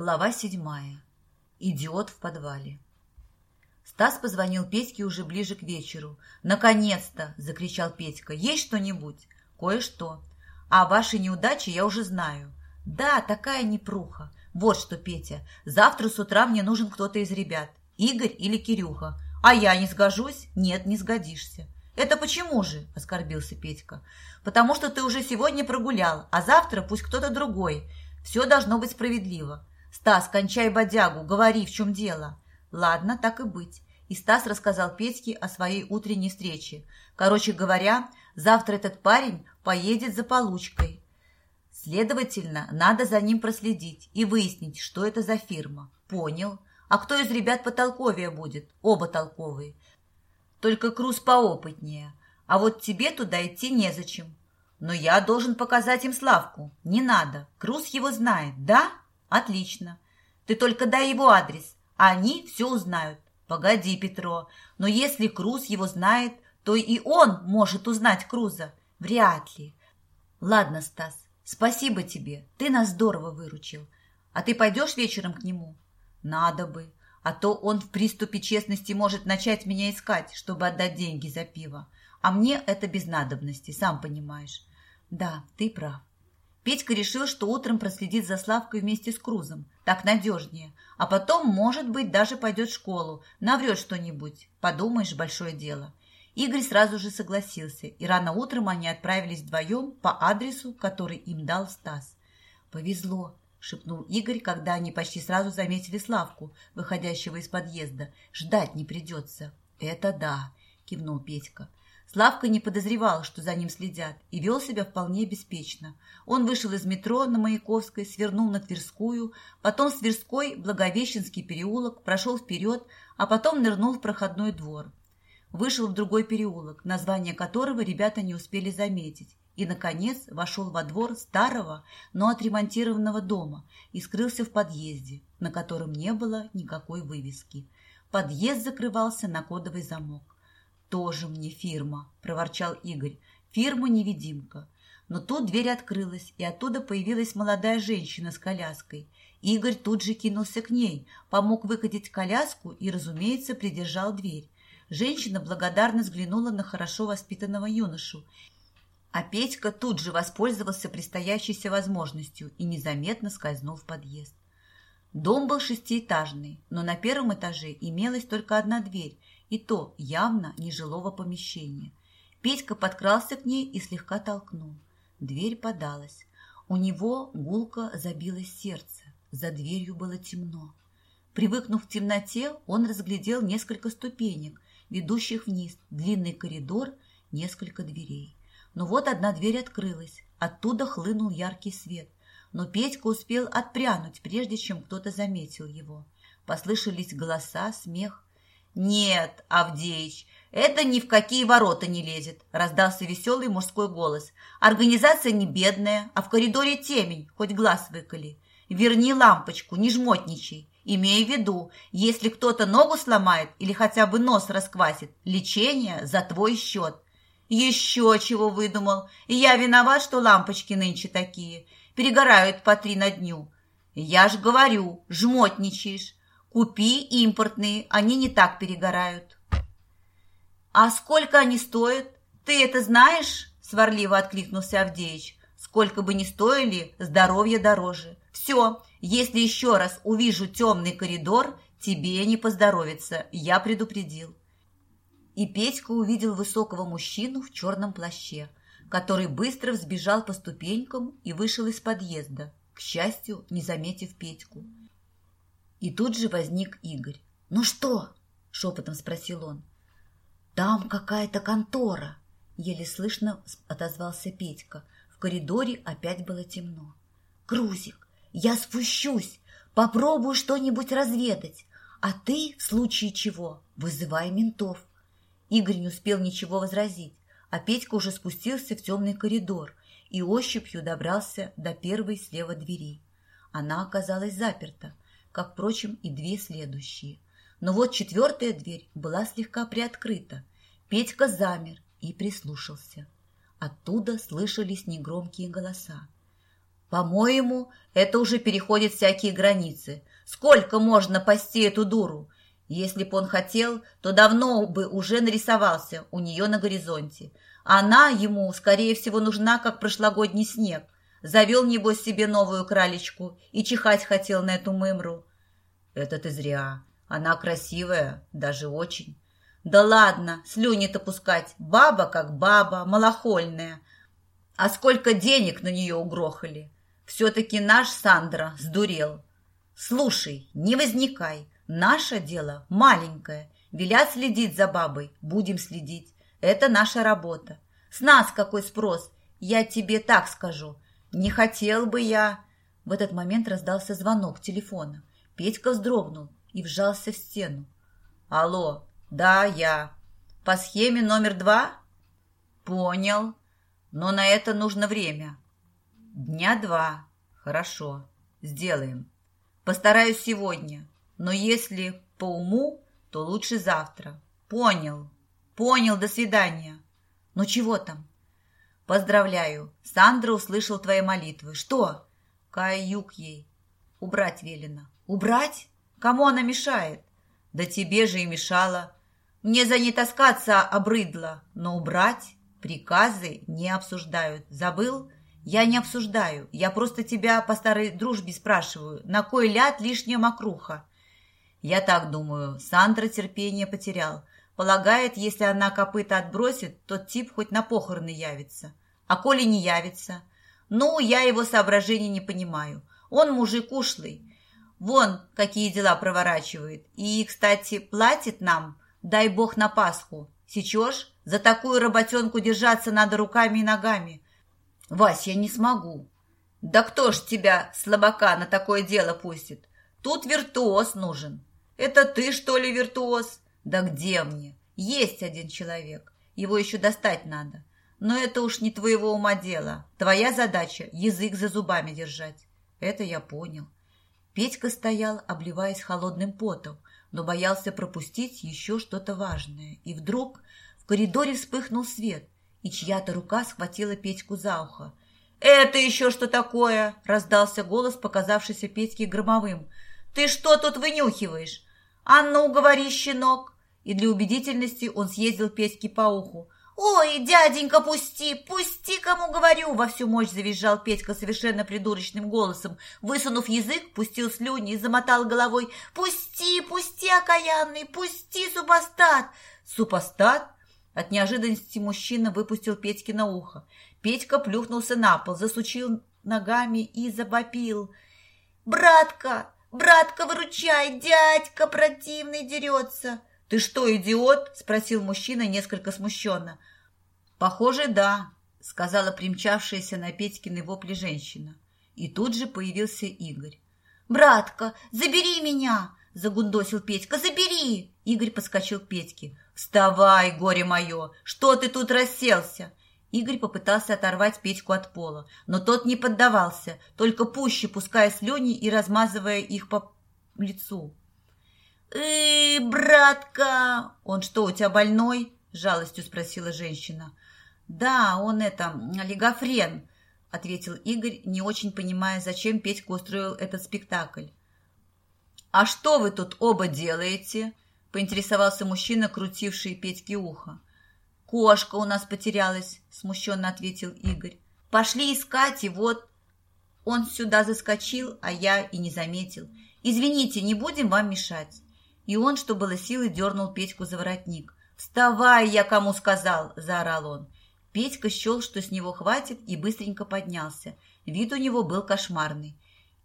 Глава седьмая. Идиот в подвале. Стас позвонил Петьке уже ближе к вечеру. «Наконец-то!» – закричал Петька. «Есть что-нибудь?» «Кое-что. А ваши неудачи я уже знаю». «Да, такая непруха. Вот что, Петя, завтра с утра мне нужен кто-то из ребят. Игорь или Кирюха. А я не сгожусь? Нет, не сгодишься». «Это почему же?» – оскорбился Петька. «Потому что ты уже сегодня прогулял, а завтра пусть кто-то другой. Все должно быть справедливо. «Стас, кончай бодягу, говори, в чем дело». «Ладно, так и быть». И Стас рассказал Петьке о своей утренней встрече. Короче говоря, завтра этот парень поедет за получкой. Следовательно, надо за ним проследить и выяснить, что это за фирма. Понял. А кто из ребят потолковее будет? Оба толковые. Только Круз поопытнее. А вот тебе туда идти незачем. Но я должен показать им Славку. Не надо. Круз его знает, да? Отлично. Ты только дай его адрес, а они все узнают. Погоди, Петро, но если Круз его знает, то и он может узнать Круза. Вряд ли. Ладно, Стас, спасибо тебе, ты нас здорово выручил. А ты пойдешь вечером к нему? Надо бы, а то он в приступе честности может начать меня искать, чтобы отдать деньги за пиво. А мне это без надобности, сам понимаешь. Да, ты прав. Петька решил, что утром проследит за Славкой вместе с Крузом. Так надежнее. А потом, может быть, даже пойдет в школу, наврет что-нибудь. Подумаешь, большое дело. Игорь сразу же согласился, и рано утром они отправились вдвоем по адресу, который им дал Стас. «Повезло», — шепнул Игорь, когда они почти сразу заметили Славку, выходящего из подъезда. «Ждать не придется». «Это да», — кивнул Петька. Славка не подозревал, что за ним следят, и вел себя вполне беспечно. Он вышел из метро на Маяковской, свернул на Тверскую, потом с Тверской Благовещенский переулок, прошел вперед, а потом нырнул в проходной двор. Вышел в другой переулок, название которого ребята не успели заметить, и, наконец, вошел во двор старого, но отремонтированного дома и скрылся в подъезде, на котором не было никакой вывески. Подъезд закрывался на кодовый замок. «Тоже мне фирма», – проворчал Игорь. «Фирма-невидимка». Но тут дверь открылась, и оттуда появилась молодая женщина с коляской. Игорь тут же кинулся к ней, помог выкатить коляску и, разумеется, придержал дверь. Женщина благодарно взглянула на хорошо воспитанного юношу, а Петька тут же воспользовался предстоящейся возможностью и незаметно скользнул в подъезд. Дом был шестиэтажный, но на первом этаже имелась только одна дверь, и то явно нежилого помещения. Петька подкрался к ней и слегка толкнул. Дверь подалась. У него гулко забилось сердце. За дверью было темно. Привыкнув к темноте, он разглядел несколько ступенек, ведущих вниз, длинный коридор, несколько дверей. Но вот одна дверь открылась, оттуда хлынул яркий свет. Но Петька успел отпрянуть, прежде чем кто-то заметил его. Послышались голоса, смех, «Нет, Авдеич, это ни в какие ворота не лезет», – раздался веселый мужской голос. «Организация не бедная, а в коридоре темень, хоть глаз выколи. Верни лампочку, не жмотничай. Имея в виду, если кто-то ногу сломает или хотя бы нос расквасит, лечение за твой счет». «Еще чего выдумал. Я виноват, что лампочки нынче такие. Перегорают по три на дню». «Я ж говорю, жмотничаешь. Купи импортные, они не так перегорают. А сколько они стоят? Ты это знаешь? Сварливо откликнулся Авдеич. Сколько бы ни стоили, здоровье дороже. Все, если еще раз увижу темный коридор, тебе не поздоровится, я предупредил. И Петька увидел высокого мужчину в черном плаще, который быстро взбежал по ступенькам и вышел из подъезда, к счастью, не заметив Петьку. И тут же возник Игорь. «Ну что?» – шепотом спросил он. «Там какая-то контора», – еле слышно отозвался Петька. В коридоре опять было темно. «Грузик, я спущусь, попробую что-нибудь разведать, а ты, в случае чего, вызывай ментов». Игорь не успел ничего возразить, а Петька уже спустился в темный коридор и ощупью добрался до первой слева двери. Она оказалась заперта – как, впрочем, и две следующие. Но вот четвертая дверь была слегка приоткрыта. Петька замер и прислушался. Оттуда слышались негромкие голоса. По-моему, это уже переходит всякие границы. Сколько можно пасти эту дуру? Если б он хотел, то давно бы уже нарисовался у нее на горизонте. Она ему, скорее всего, нужна, как прошлогодний снег. Завел, небось, себе новую кралечку и чихать хотел на эту мымру. Это ты зря. Она красивая, даже очень. Да ладно, слюни-то пускать. Баба как баба, малохольная. А сколько денег на нее угрохали. Все-таки наш Сандра сдурел. Слушай, не возникай. Наше дело маленькое. Велят следить за бабой, будем следить. Это наша работа. С нас какой спрос? Я тебе так скажу. Не хотел бы я... В этот момент раздался звонок телефона. Петька вздрогнул и вжался в стену. «Алло, да, я. По схеме номер два?» «Понял. Но на это нужно время». «Дня два. Хорошо. Сделаем. Постараюсь сегодня. Но если по уму, то лучше завтра. Понял. Понял. До свидания. Ну чего там?» «Поздравляю. Сандра услышал твои молитвы. Что?» «Каюк ей. Убрать велено». «Убрать? Кому она мешает?» «Да тебе же и мешала. Мне за ней таскаться обрыдло, но убрать приказы не обсуждают. Забыл?» «Я не обсуждаю. Я просто тебя по старой дружбе спрашиваю. На кой ляд лишняя мокруха?» «Я так думаю. Сандра терпение потерял. Полагает, если она копыта отбросит, тот тип хоть на похороны явится. А коли не явится? Ну, я его соображений не понимаю. Он мужик ушлый. Вон, какие дела проворачивает. И, кстати, платит нам, дай бог, на Пасху. Сечешь? За такую работенку держаться надо руками и ногами. Вась, я не смогу. Да кто ж тебя, слабака, на такое дело пустит? Тут виртуоз нужен. Это ты, что ли, виртуоз? Да где мне? Есть один человек. Его еще достать надо. Но это уж не твоего ума дело. Твоя задача – язык за зубами держать. Это я понял. Петька стоял, обливаясь холодным потом, но боялся пропустить еще что-то важное. И вдруг в коридоре вспыхнул свет, и чья-то рука схватила Петьку за ухо. «Это еще что такое?» – раздался голос, показавшийся Петьке громовым. «Ты что тут вынюхиваешь? А ну, говори, щенок!» и для убедительности он съездил Петьке по уху. «Ой, дяденька, пусти! Пусти, кому говорю!» Во всю мощь завизжал Петька совершенно придурочным голосом. Высунув язык, пустил слюни и замотал головой. «Пусти, пусти, окаянный! Пусти, супостат!» «Супостат?» От неожиданности мужчина выпустил Петьке на ухо. Петька плюхнулся на пол, засучил ногами и забопил. «Братка! Братка, выручай! Дядька противный дерется!» «Ты что, идиот?» – спросил мужчина несколько смущенно. «Похоже, да», – сказала примчавшаяся на Петькины вопли женщина. И тут же появился Игорь. «Братка, забери меня!» – загундосил Петька. «Забери!» Игорь подскочил к Петьке. «Вставай, горе мое! Что ты тут расселся?» Игорь попытался оторвать Петьку от пола, но тот не поддавался, только пуще пуская слюни и размазывая их по лицу. «Э, братка!» «Он что, у тебя больной?» – жалостью спросила женщина. «Да, он это, олигофрен», – ответил Игорь, не очень понимая, зачем Петька устроил этот спектакль. «А что вы тут оба делаете?» – поинтересовался мужчина, крутивший Петьке ухо. «Кошка у нас потерялась», – смущенно ответил Игорь. «Пошли искать, и вот...» Он сюда заскочил, а я и не заметил. «Извините, не будем вам мешать». И он, что было силы, дернул Петьку за воротник. «Вставай, я кому сказал!» – заорал он. Петька счел, что с него хватит, и быстренько поднялся. Вид у него был кошмарный.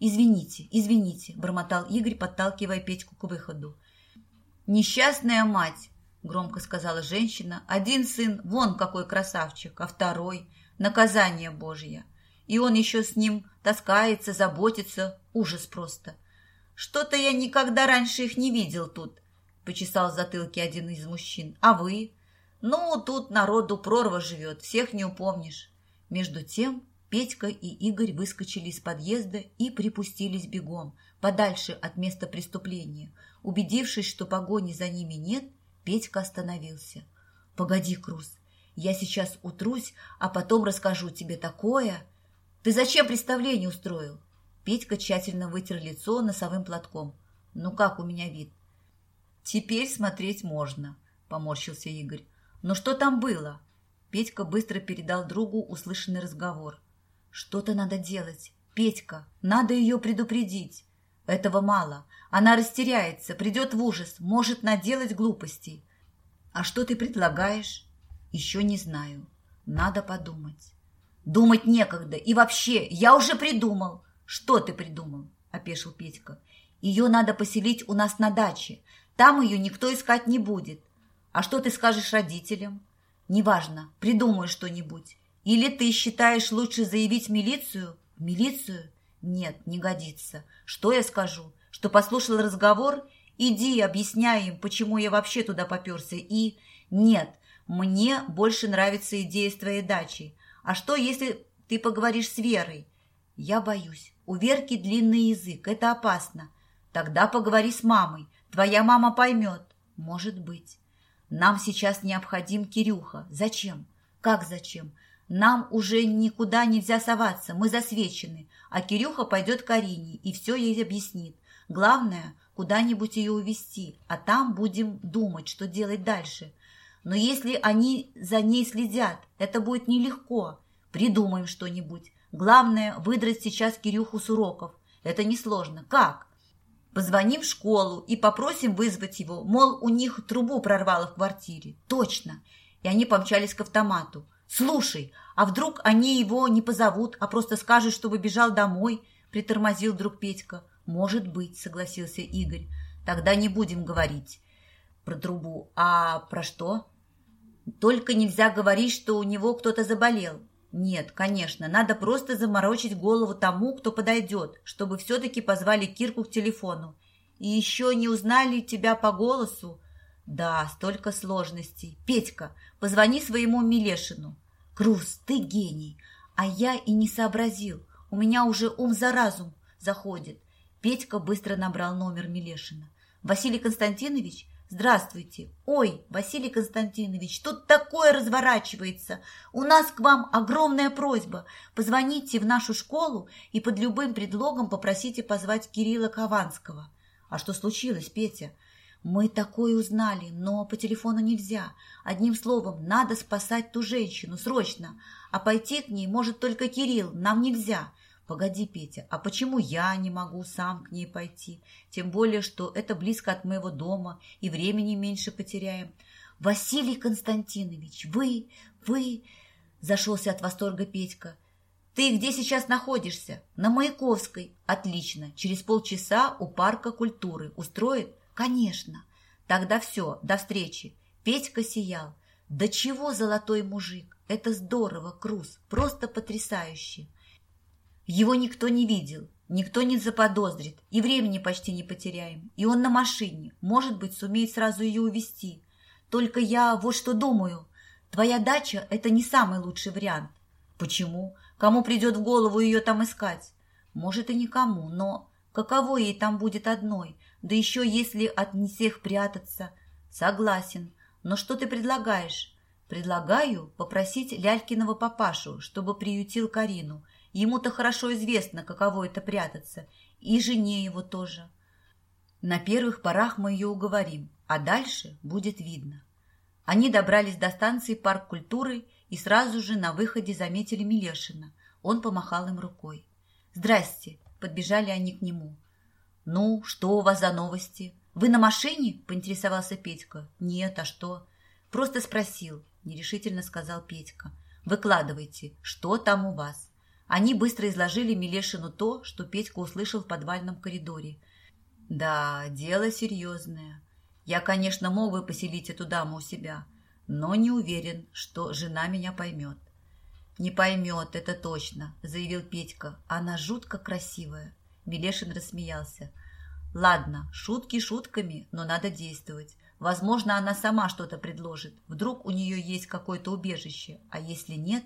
«Извините, извините», – бормотал Игорь, подталкивая Петьку к выходу. «Несчастная мать», – громко сказала женщина. «Один сын, вон какой красавчик, а второй – наказание Божье. И он еще с ним таскается, заботится. Ужас просто. «Что-то я никогда раньше их не видел тут», – почесал затылки один из мужчин. «А вы?» «Ну, тут народу прорва живет, всех не упомнишь». Между тем Петька и Игорь выскочили из подъезда и припустились бегом, подальше от места преступления. Убедившись, что погони за ними нет, Петька остановился. «Погоди, Круз, я сейчас утрусь, а потом расскажу тебе такое». Ты зачем представление устроил? Петька тщательно вытер лицо носовым платком. Ну как у меня вид? Теперь смотреть можно, поморщился Игорь. Но что там было? Петька быстро передал другу услышанный разговор. Что-то надо делать. Петька, надо ее предупредить. Этого мало. Она растеряется, придет в ужас, может наделать глупостей. А что ты предлагаешь? Еще не знаю. Надо подумать. Думать некогда. И вообще, я уже придумал. Что ты придумал? Опешил Петька. Ее надо поселить у нас на даче. Там ее никто искать не будет. А что ты скажешь родителям? Неважно, придумай что-нибудь. Или ты считаешь лучше заявить милицию? Милицию? Нет, не годится. Что я скажу? Что послушал разговор? Иди, объясняй им, почему я вообще туда поперся. И нет, мне больше нравится идея с твоей дачей. А что, если ты поговоришь с Верой? Я боюсь. У Верки длинный язык, это опасно. Тогда поговори с мамой. Твоя мама поймет. Может быть. Нам сейчас необходим Кирюха. Зачем? Как зачем? Нам уже никуда нельзя соваться, мы засвечены, а Кирюха пойдет к Арине и все ей объяснит. Главное, куда-нибудь ее увезти, а там будем думать, что делать дальше. Но если они за ней следят, это будет нелегко. Придумаем что-нибудь. Главное, выдрать сейчас Кирюху с уроков. Это несложно. Как? Позвоним в школу и попросим вызвать его, мол, у них трубу прорвало в квартире. Точно. И они помчались к автомату. «Слушай, а вдруг они его не позовут, а просто скажут, чтобы бежал домой?» притормозил вдруг Петька. «Может быть», — согласился Игорь. «Тогда не будем говорить про трубу. А про что?» «Только нельзя говорить, что у него кто-то заболел. Нет, конечно, надо просто заморочить голову тому, кто подойдет, чтобы все-таки позвали Кирку к телефону. И еще не узнали тебя по голосу. Да, столько сложностей. Петька, позвони своему Милешину. Крус, ты гений. А я и не сообразил. У меня уже ум за разум заходит. Петька быстро набрал номер Милешина. Василий Константинович, «Здравствуйте! Ой, Василий Константинович, тут такое разворачивается! У нас к вам огромная просьба. Позвоните в нашу школу и под любым предлогом попросите позвать Кирилла Кованского». «А что случилось, Петя?» «Мы такое узнали, но по телефону нельзя. Одним словом, надо спасать ту женщину, срочно. А пойти к ней может только Кирилл, нам нельзя. «Погоди, Петя, а почему я не могу сам к ней пойти? Тем более, что это близко от моего дома, и времени меньше потеряем». «Василий Константинович, вы, вы...» – зашелся от восторга Петька. «Ты где сейчас находишься?» «На Маяковской». «Отлично. Через полчаса у парка культуры. Устроит?» «Конечно». «Тогда все. До встречи». Петька сиял. «Да чего золотой мужик? Это здорово, Круз. Просто потрясающе». Его никто не видел, никто не заподозрит, и времени почти не потеряем. И он на машине, может быть, сумеет сразу ее увезти. Только я вот что думаю. Твоя дача – это не самый лучший вариант. Почему? Кому придет в голову ее там искать? Может, и никому, но каково ей там будет одной? Да еще если от не всех прятаться. Согласен. Но что ты предлагаешь? Предлагаю попросить Лялькиного папашу, чтобы приютил Карину – Ему-то хорошо известно, каково это прятаться, и жене его тоже. На первых порах мы ее уговорим, а дальше будет видно. Они добрались до станции парк культуры и сразу же на выходе заметили Милешина. Он помахал им рукой. «Здрасте!» – подбежали они к нему. «Ну, что у вас за новости? Вы на машине?» – поинтересовался Петька. «Нет, а что?» «Просто спросил», – нерешительно сказал Петька. «Выкладывайте, что там у вас?» Они быстро изложили Милешину то, что Петька услышал в подвальном коридоре. «Да, дело серьезное. Я, конечно, мог бы поселить эту даму у себя, но не уверен, что жена меня поймет». «Не поймет, это точно», – заявил Петька. «Она жутко красивая». Милешин рассмеялся. «Ладно, шутки шутками, но надо действовать. Возможно, она сама что-то предложит. Вдруг у нее есть какое-то убежище, а если нет,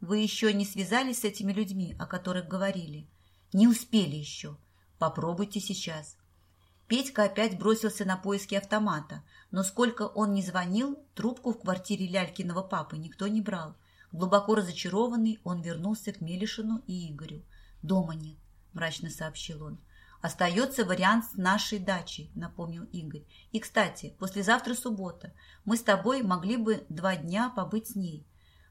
вы еще не связались с этими людьми, о которых говорили? Не успели еще. Попробуйте сейчас. Петька опять бросился на поиски автомата, но сколько он ни звонил, трубку в квартире Лялькиного папы никто не брал. Глубоко разочарованный, он вернулся к Мелишину и Игорю. «Дома нет», – мрачно сообщил он. «Остается вариант с нашей дачей», – напомнил Игорь. «И, кстати, послезавтра суббота. Мы с тобой могли бы два дня побыть с ней».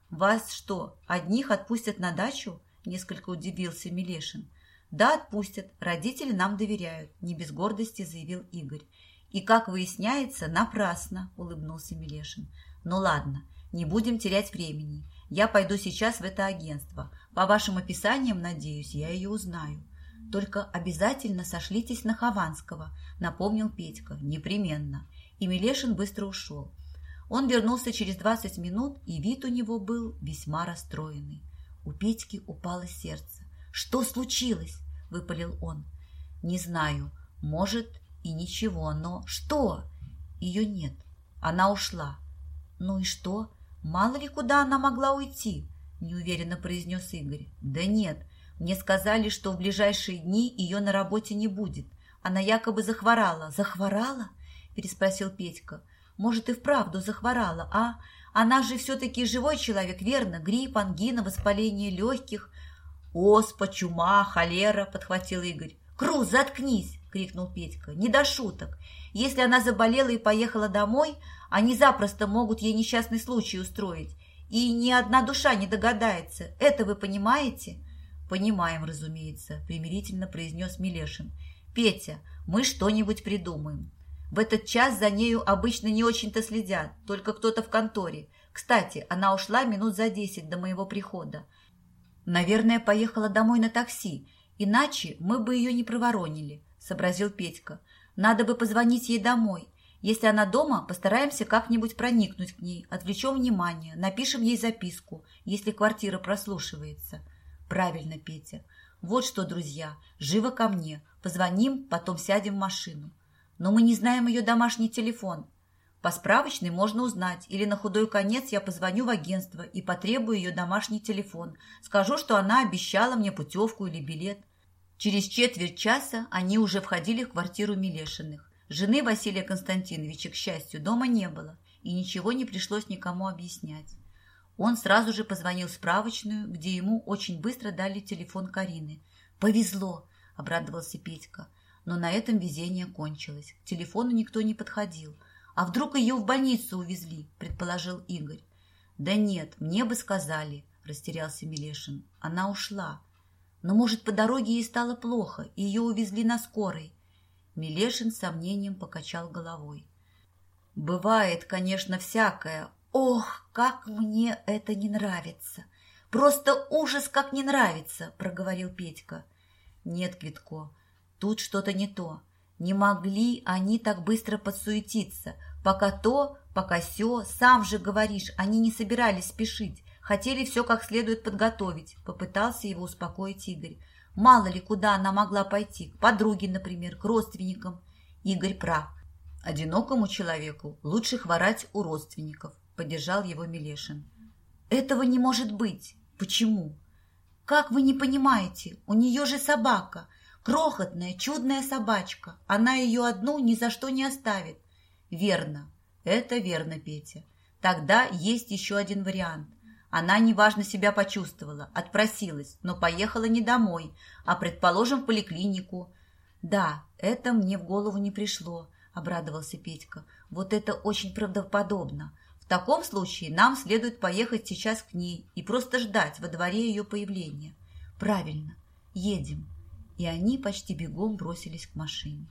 «Вас что, одних отпустят на дачу?» – несколько удивился Милешин. «Да, отпустят. Родители нам доверяют», – не без гордости заявил Игорь. «И, как выясняется, напрасно», – улыбнулся Милешин. «Ну ладно, не будем терять времени. Я пойду сейчас в это агентство. По вашим описаниям, надеюсь, я ее узнаю. Только обязательно сошлитесь на Хованского, напомнил Петька. Непременно. И Милешин быстро ушел. Он вернулся через двадцать минут, и вид у него был весьма расстроенный. У Петьки упало сердце. «Что случилось?» – выпалил он. «Не знаю. Может, и ничего, но что?» «Ее нет. Она ушла». «Ну и что?» «Мало ли куда она могла уйти», – неуверенно произнес Игорь. «Да нет, мне сказали, что в ближайшие дни ее на работе не будет. Она якобы захворала». «Захворала?» – переспросил Петька. «Может, и вправду захворала, а? Она же все-таки живой человек, верно? Грипп, ангина, воспаление легких». «Оспа, чума, холера», – подхватил Игорь. «Круз, заткнись!» – крикнул Петька. «Не до шуток. Если она заболела и поехала домой, они запросто могут ей несчастный случай устроить. И ни одна душа не догадается. Это вы понимаете?» «Понимаем, разумеется», – примирительно произнес Милешин. «Петя, мы что-нибудь придумаем. В этот час за нею обычно не очень-то следят, только кто-то в конторе. Кстати, она ушла минут за десять до моего прихода. Наверное, поехала домой на такси, иначе мы бы ее не проворонили», – сообразил Петька. Надо бы позвонить ей домой. Если она дома, постараемся как-нибудь проникнуть к ней, отвлечем внимание, напишем ей записку, если квартира прослушивается. Правильно, Петя. Вот что, друзья, живо ко мне. Позвоним, потом сядем в машину. Но мы не знаем ее домашний телефон. По справочной можно узнать, или на худой конец я позвоню в агентство и потребую ее домашний телефон. Скажу, что она обещала мне путевку или билет. Через четверть часа они уже входили в квартиру Милешиных. Жены Василия Константиновича, к счастью, дома не было, и ничего не пришлось никому объяснять. Он сразу же позвонил в справочную, где ему очень быстро дали телефон Карины. «Повезло!» – обрадовался Петька. Но на этом везение кончилось. К телефону никто не подходил. «А вдруг ее в больницу увезли?» – предположил Игорь. «Да нет, мне бы сказали», – растерялся Милешин. «Она ушла». Но, может, по дороге ей стало плохо, и ее увезли на скорой. Милешин с сомнением покачал головой. «Бывает, конечно, всякое. Ох, как мне это не нравится! Просто ужас, как не нравится!» – проговорил Петька. «Нет, Квитко, тут что-то не то. Не могли они так быстро подсуетиться. Пока то, пока сё, сам же говоришь, они не собирались спешить. Хотели все как следует подготовить, попытался его успокоить Игорь. Мало ли, куда она могла пойти, к подруге, например, к родственникам. Игорь прав. Одинокому человеку лучше хворать у родственников, поддержал его Милешин. Этого не может быть. Почему? Как вы не понимаете, у нее же собака, крохотная, чудная собачка. Она ее одну ни за что не оставит. Верно, это верно, Петя. Тогда есть еще один вариант. Она неважно себя почувствовала, отпросилась, но поехала не домой, а, предположим, в поликлинику. «Да, это мне в голову не пришло», – обрадовался Петька. «Вот это очень правдоподобно. В таком случае нам следует поехать сейчас к ней и просто ждать во дворе ее появления». «Правильно. Едем». И они почти бегом бросились к машине.